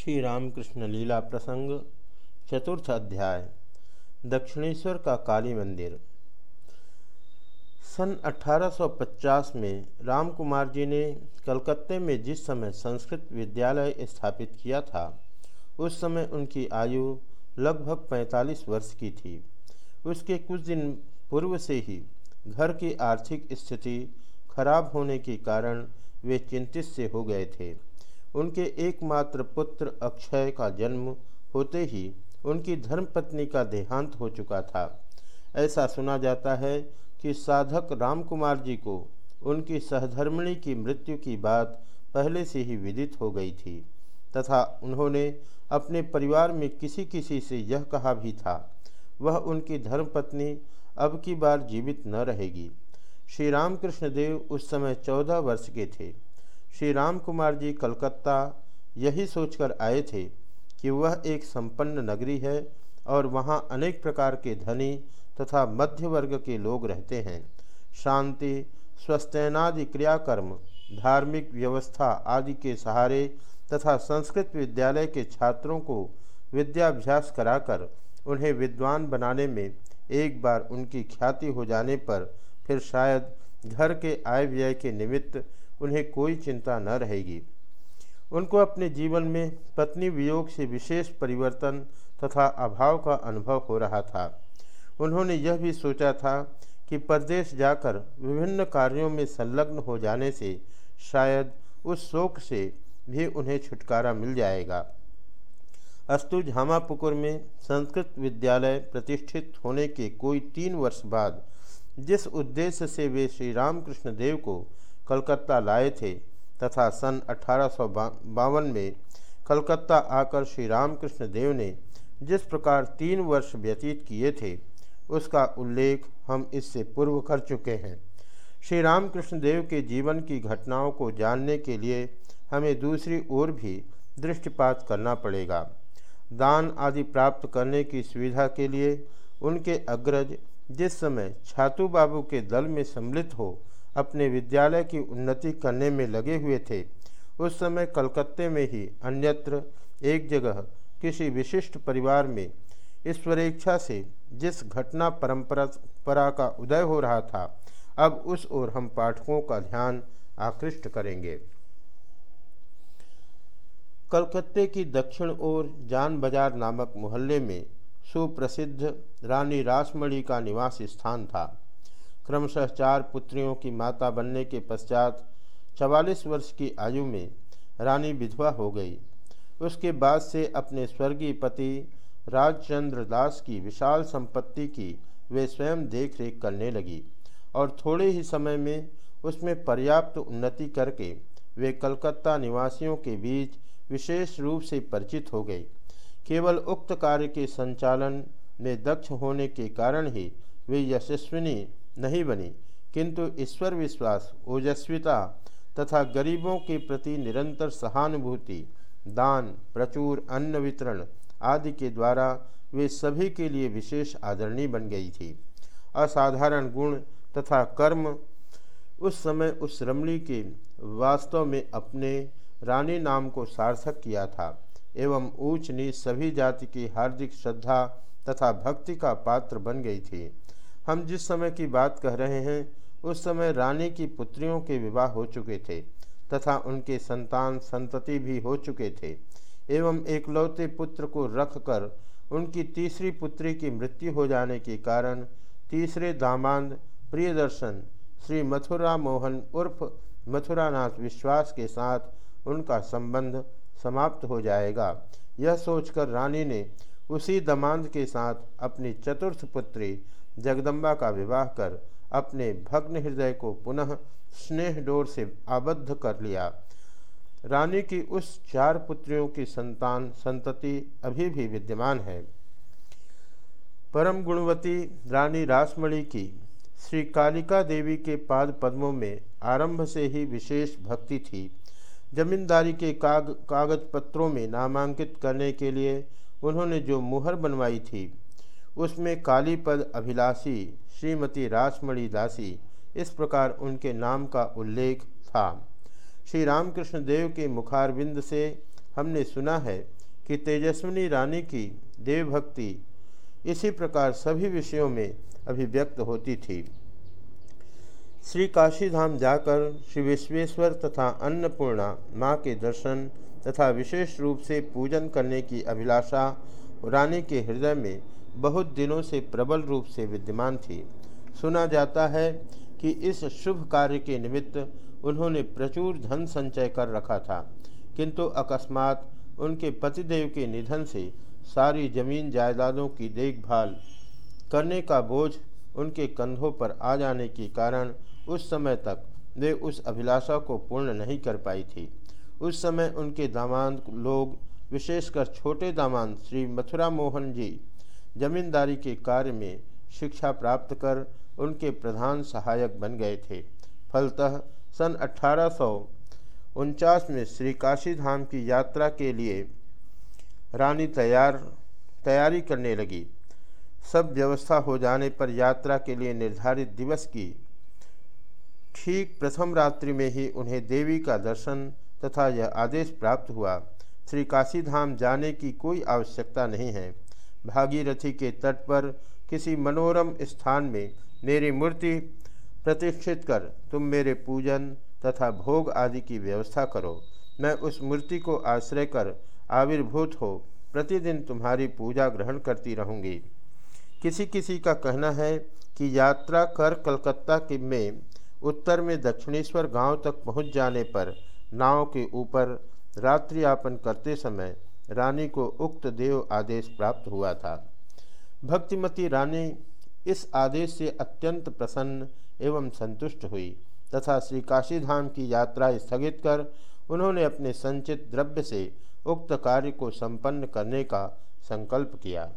श्री रामकृष्ण लीला प्रसंग, चतुर्थ अध्याय, दक्षिणेश्वर का काली मंदिर। सन 1850 में राम कुमार जी ने कलकत्ते में जिस समय संस्कृत विद्यालय स्थापित किया था, उस समय उनकी आयु लगभग 45 वर्ष की थी। उसके कुछ दिन पूर्व से ही घर की आर्थिक स्थिति खराब होने के कारण वे चिंतित से हो गए थे। उनके एकमात्र पुत्र अक्षय का जन्म होते ही उनकी धर्मपत्नी का देहांत हो चुका था। ऐसा सुना जाता है कि साधक रामकुमार जी को उनकी सहधर्मिणी की मृत्यु की बात पहले से ही विदित हो गई थी, तथा उन्होंने अपने परिवार में किसी किसी से यह कहा भी था, वह उनकी धर्मपत्नी अब की बार जीवित न रहेगी। श्री रामकृष्ण देव उस समय चौदह वर्ष के थे। श्री राम कुमार जी कलकत्ता यही सोचकर आए थे कि वह एक संपन्न नगरी है और वहाँ अनेक प्रकार के धनी तथा मध्य वर्ग के लोग रहते हैं। शांति स्वस्थनादि क्रियाकर्म, धार्मिक व्यवस्था आदि के सहारे तथा संस्कृत विद्यालय के छात्रों को विद्याभ्यास कराकर उन्हें विद्वान बनाने में एक बार उनकी ख्याति हो जाने पर फिर शायद घर के आय व्यय के निमित्त उन्हें कोई चिंता न रहेगी। उनको अपने जीवन में पत्नी वियोग से विशेष परिवर्तन तथा अभाव का अनुभव हो रहा था। उन्होंने यह भी सोचा था कि परदेश जाकर विभिन्न कार्यों में संलग्न हो जाने से शायद उस शोक से भी उन्हें छुटकारा मिल जाएगा। अस्तु झामापुकुर में संस्कृत विद्यालय प्रतिष्ठित होने के कोई तीन वर्ष बाद जिस उद्देश्य से वे श्री रामकृष्ण देव को कलकत्ता लाए थे तथा सन अठारह सौ बावन में कलकत्ता आकर श्री रामकृष्ण देव ने जिस प्रकार तीन वर्ष व्यतीत किए थे, उसका उल्लेख हम इससे पूर्व कर चुके हैं। श्री रामकृष्ण देव के जीवन की घटनाओं को जानने के लिए हमें दूसरी ओर भी दृष्टिपात करना पड़ेगा। दान आदि प्राप्त करने की सुविधा के लिए उनके अग्रज जिस समय छातू बाबू के दल में सम्मिलित हो अपने विद्यालय की उन्नति करने में लगे हुए थे। उस समय कलकत्ते में ही अन्यत्र एक जगह किसी विशिष्ट परिवार में ईश्वरेच्छा से जिस घटना परंपरा का उदय हो रहा था, अब उस ओर हम पाठकों का ध्यान आकृष्ट करेंगे। कलकत्ते की दक्षिण ओर जान बाज़ार नामक मोहल्ले में सुप्रसिद्ध रानी रासमणी का निवास स्थान था। क्रमशः चार पुत्रियों की माता बनने के पश्चात चवालीस वर्ष की आयु में रानी विधवा हो गई। उसके बाद से अपने स्वर्गीय पति राजचंद्र दास की विशाल संपत्ति की वे स्वयं देख रेख करने लगी और थोड़े ही समय में उसमें पर्याप्त उन्नति करके वे कलकत्ता निवासियों के बीच विशेष रूप से परिचित हो गई। केवल उक्त कार्य के संचालन में दक्ष होने के कारण ही वे यशस्विनी नहीं बनी। किंतु ईश्वर विश्वास, ओजस्विता तथा गरीबों के प्रति निरंतर सहानुभूति, दान, प्रचुर अन्न वितरण आदि के द्वारा वे सभी के लिए विशेष आदरणीय बन गई थी। असाधारण गुण तथा कर्म उस समय उस रमणी के वास्तव में अपने रानी नाम को सार्थक किया था एवं ऊंच नीच सभी जाति की हार्दिक श्रद्धा तथा भक्ति का पात्र बन गई थी। हम जिस समय की बात कह रहे हैं, उस समय रानी की पुत्रियों के विवाह हो चुके थे, तथा उनके संतान संतति भी हो चुके थे, एवं एकलौते पुत्र को रखकर उनकी तीसरी पुत्री की मृत्यु हो जाने के कारण तीसरे दामाद प्रियदर्शन श्री मथुरा मोहन उर्फ़ मथुरानाथ विश्वास के साथ उनका संबंध समाप्त हो जाएगा। यह सोचकर रानी ने उसी दमांद के साथ अपनी चतुर्थ पुत्री जगदम्बा का विवाह कर अपने भग्न हृदय को पुनः स्नेह डोर से आबद्ध कर लिया। रानी की उस चार पुत्रियों की संतान, संतति अभी भी विद्यमान है। परम गुणवती रानी रासमणि की श्री कालिका देवी के पाद पद्मों में आरंभ से ही विशेष भक्ति थी। जमींदारी के काग कागज़ पत्रों में नामांकित करने के लिए उन्होंने जो मुहर बनवाई थी उसमें कालीपद अभिलाषी, श्रीमती रासमणि दासी, इस प्रकार उनके नाम का उल्लेख था। श्री रामकृष्ण देव के मुखारविंद से हमने सुना है कि तेजस्विनी रानी की देवभक्ति इसी प्रकार सभी विषयों में अभिव्यक्त होती थी। श्री काशी धाम जाकर श्री विश्वेश्वर तथा अन्नपूर्णा माँ के दर्शन तथा विशेष रूप से पूजन करने की अभिलाषा रानी के हृदय में बहुत दिनों से प्रबल रूप से विद्यमान थी। सुना जाता है कि इस शुभ कार्य के निमित्त उन्होंने प्रचुर धन संचय कर रखा था। किंतु अकस्मात उनके पतिदेव के निधन से सारी ज़मीन जायदादों की देखभाल करने का बोझ उनके कंधों पर आ जाने के कारण उस समय तक वे उस अभिलाषा को पूर्ण नहीं कर पाई थी। उस समय उनके दामाद लोग, विशेषकर छोटे दामाद श्री मथुरा मोहन जी जमींदारी के कार्य में शिक्षा प्राप्त कर उनके प्रधान सहायक बन गए थे। फलतः सन अठारह सौ उनचास में श्री काशी धाम की यात्रा के लिए रानी तैयार, तैयारी करने लगी। सब व्यवस्था हो जाने पर यात्रा के लिए निर्धारित दिवस की ठीक प्रथम रात्रि में ही उन्हें देवी का दर्शन तथा यह आदेश प्राप्त हुआ। श्री काशी धाम जाने की कोई आवश्यकता नहीं है। भागीरथी के तट पर किसी मनोरम स्थान में मेरी मूर्ति प्रतिष्ठित कर तुम मेरे पूजन तथा भोग आदि की व्यवस्था करो। मैं उस मूर्ति को आश्रय कर आविर्भूत हो प्रतिदिन तुम्हारी पूजा ग्रहण करती रहूँगी। किसी किसी का कहना है कि यात्रा कर कलकत्ता के में उत्तर में दक्षिणेश्वर गाँव तक पहुँच जाने पर नाव के ऊपर रात्रि यापन करते समय रानी को उक्त देव आदेश प्राप्त हुआ था। भक्तिमती रानी इस आदेश से अत्यंत प्रसन्न एवं संतुष्ट हुई तथा श्री काशीधाम की यात्रा स्थगित कर उन्होंने अपने संचित द्रव्य से उक्त कार्य को संपन्न करने का संकल्प किया।